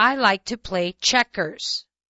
I like to play checkers.